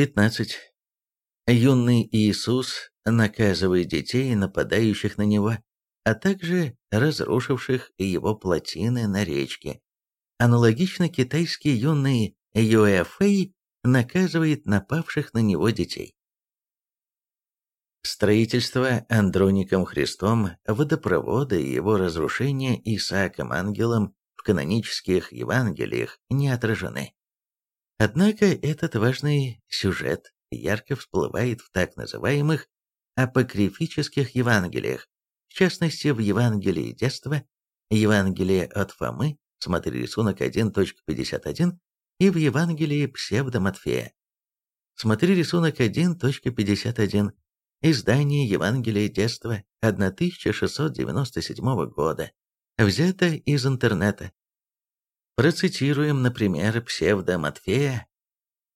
15. Юный Иисус наказывает детей, нападающих на него, а также разрушивших его плотины на речке. Аналогично китайский юный Юэфэй наказывает напавших на него детей. Строительство Андроником Христом водопровода и его разрушение Исааком Ангелом в канонических Евангелиях не отражены. Однако этот важный сюжет ярко всплывает в так называемых апокрифических Евангелиях, в частности в Евангелии детства, Евангелие от Фомы, смотри рисунок 1.51, и в Евангелии псевдо-Матфея. Смотри рисунок 1.51, издание Евангелия детства 1697 года, взято из интернета. Процитируем, например, псевдо-Матфея.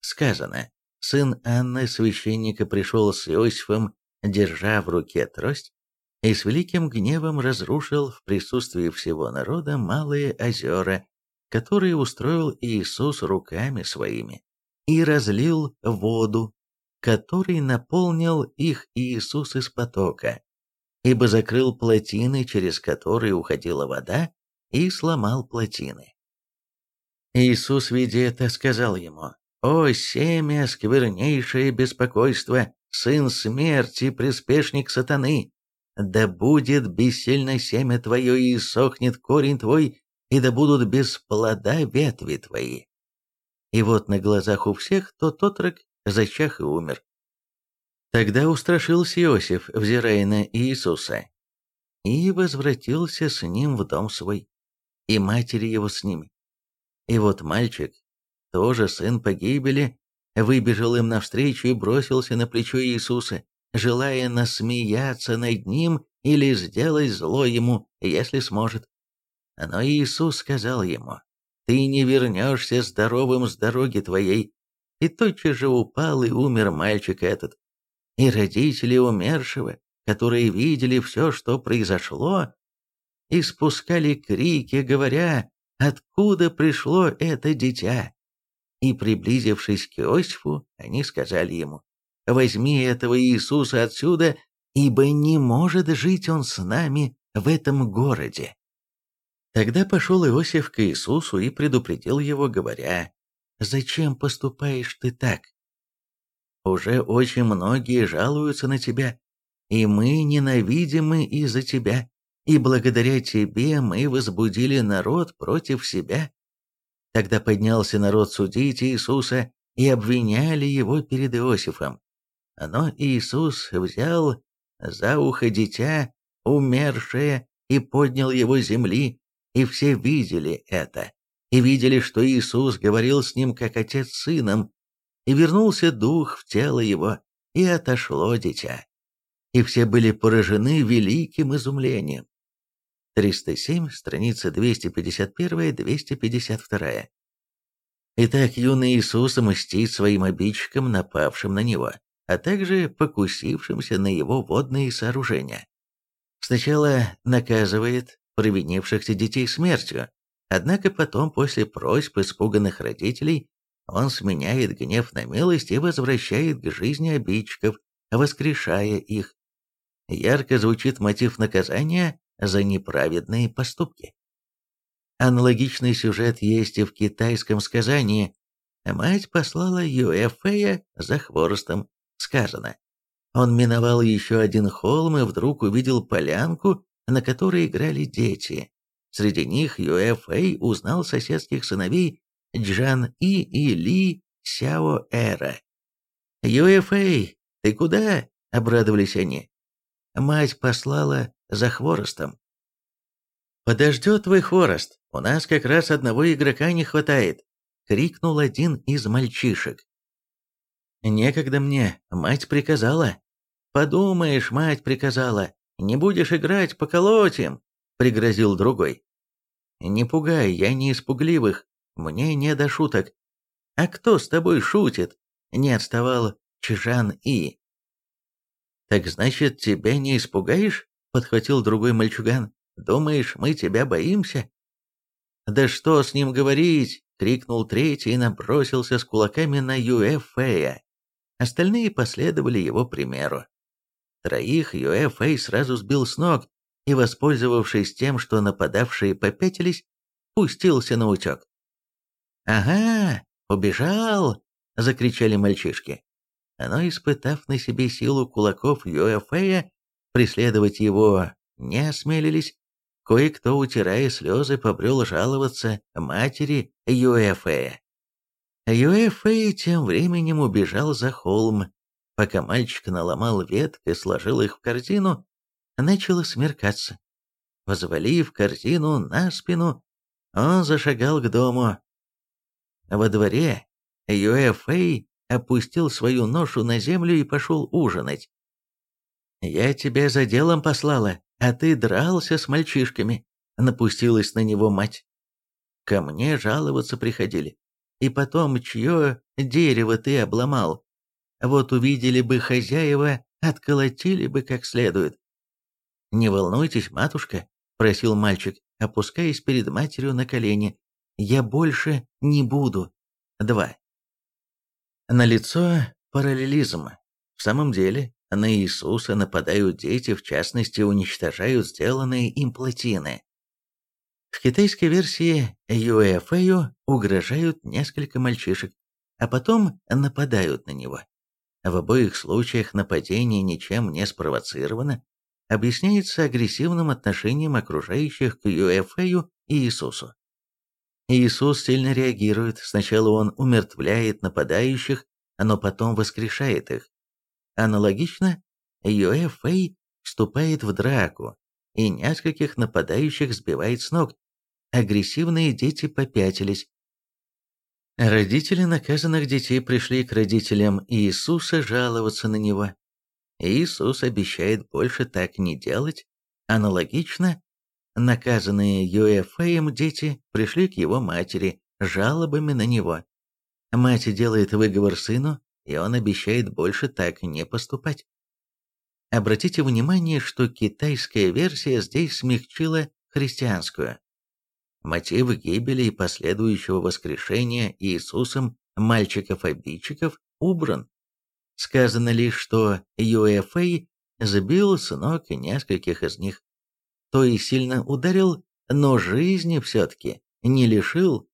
Сказано, сын Анны, священника, пришел с Иосифом, держа в руке трость, и с великим гневом разрушил в присутствии всего народа малые озера, которые устроил Иисус руками своими, и разлил воду, который наполнил их Иисус из потока, ибо закрыл плотины, через которые уходила вода, и сломал плотины. Иисус, видя это, сказал ему, «О, семя, сквернейшее беспокойство, сын смерти, приспешник сатаны! Да будет бессильно семя твое, и сохнет корень твой, и да будут без плода ветви твои». И вот на глазах у всех тот отрок зачах и умер. Тогда устрашился Иосиф, взирая на Иисуса, и возвратился с ним в дом свой, и матери его с ними. И вот мальчик, тоже сын погибели, выбежал им навстречу и бросился на плечо Иисуса, желая насмеяться над ним или сделать зло ему, если сможет. Но Иисус сказал ему, «Ты не вернешься здоровым с дороги твоей». И тотчас же упал и умер мальчик этот. И родители умершего, которые видели все, что произошло, испускали крики, говоря, откуда пришло это дитя. И, приблизившись к Иосифу, они сказали ему, «Возьми этого Иисуса отсюда, ибо не может жить он с нами в этом городе». Тогда пошел Иосиф к Иисусу и предупредил его, говоря, «Зачем поступаешь ты так? Уже очень многие жалуются на тебя, и мы ненавидимы из-за тебя и благодаря тебе мы возбудили народ против себя. Тогда поднялся народ судить Иисуса и обвиняли его перед Иосифом. Но Иисус взял за ухо дитя, умершее, и поднял его с земли, и все видели это, и видели, что Иисус говорил с ним, как отец с сыном, и вернулся дух в тело его, и отошло дитя. И все были поражены великим изумлением. 307, страница 251-252. Итак, юный Иисус мстит своим обидчикам, напавшим на него, а также покусившимся на его водные сооружения. Сначала наказывает провинившихся детей смертью, однако потом, после просьб испуганных родителей, он сменяет гнев на милость и возвращает к жизни обидчиков, воскрешая их. Ярко звучит мотив наказания за неправедные поступки. Аналогичный сюжет есть и в китайском сказании. Мать послала Юэфэя за хворостом. Сказано. Он миновал еще один холм и вдруг увидел полянку, на которой играли дети. Среди них Юэфэй узнал соседских сыновей Джан И и Ли Сяо Эра. «Юэфэй, ты куда?» — обрадовались они. Мать послала за хворостом. «Подождет твой хворост, у нас как раз одного игрока не хватает», — крикнул один из мальчишек. «Некогда мне, мать приказала». «Подумаешь, мать приказала, не будешь играть, поколотим», — пригрозил другой. «Не пугай, я не испугливых, мне не до шуток». «А кто с тобой шутит?» — не отставал Чжан И. «Так значит, тебя не испугаешь?» — подхватил другой мальчуган. «Думаешь, мы тебя боимся?» «Да что с ним говорить!» — крикнул третий и набросился с кулаками на Юэфея. Остальные последовали его примеру. Троих Юэфэй сразу сбил с ног и, воспользовавшись тем, что нападавшие попятились, пустился на утек. «Ага, убежал!» — закричали мальчишки. Но, испытав на себе силу кулаков Юэфэя, преследовать его не осмелились. Кое-кто, утирая слезы, побрел жаловаться матери Юэфэя. Юэфэй тем временем убежал за холм. Пока мальчик наломал веток и сложил их в корзину, начало смеркаться. Возвалив корзину на спину, он зашагал к дому. Во дворе Юэфэй опустил свою ношу на землю и пошел ужинать. «Я тебя за делом послала, а ты дрался с мальчишками», — напустилась на него мать. «Ко мне жаловаться приходили. И потом, чье дерево ты обломал? Вот увидели бы хозяева, отколотили бы как следует». «Не волнуйтесь, матушка», — просил мальчик, опускаясь перед матерью на колени. «Я больше не буду». Два. Налицо параллелизм. В самом деле, на Иисуса нападают дети, в частности, уничтожают сделанные им плотины. В китайской версии Юэфэю угрожают несколько мальчишек, а потом нападают на него. В обоих случаях нападение ничем не спровоцировано, объясняется агрессивным отношением окружающих к Юэфэю и Иисусу. Иисус сильно реагирует, сначала он умертвляет нападающих, но потом воскрешает их. Аналогично, Фэй вступает в драку и нескольких нападающих сбивает с ног. Агрессивные дети попятились. Родители наказанных детей пришли к родителям Иисуса жаловаться на него. Иисус обещает больше так не делать. Аналогично, Наказанные Юэфэем дети пришли к его матери жалобами на него. Мать делает выговор сыну, и он обещает больше так не поступать. Обратите внимание, что китайская версия здесь смягчила христианскую. Мотив гибели и последующего воскрешения Иисусом мальчиков-обидчиков убран. Сказано лишь, что Юэфэй сбил с ног нескольких из них то и сильно ударил, но жизни все-таки не лишил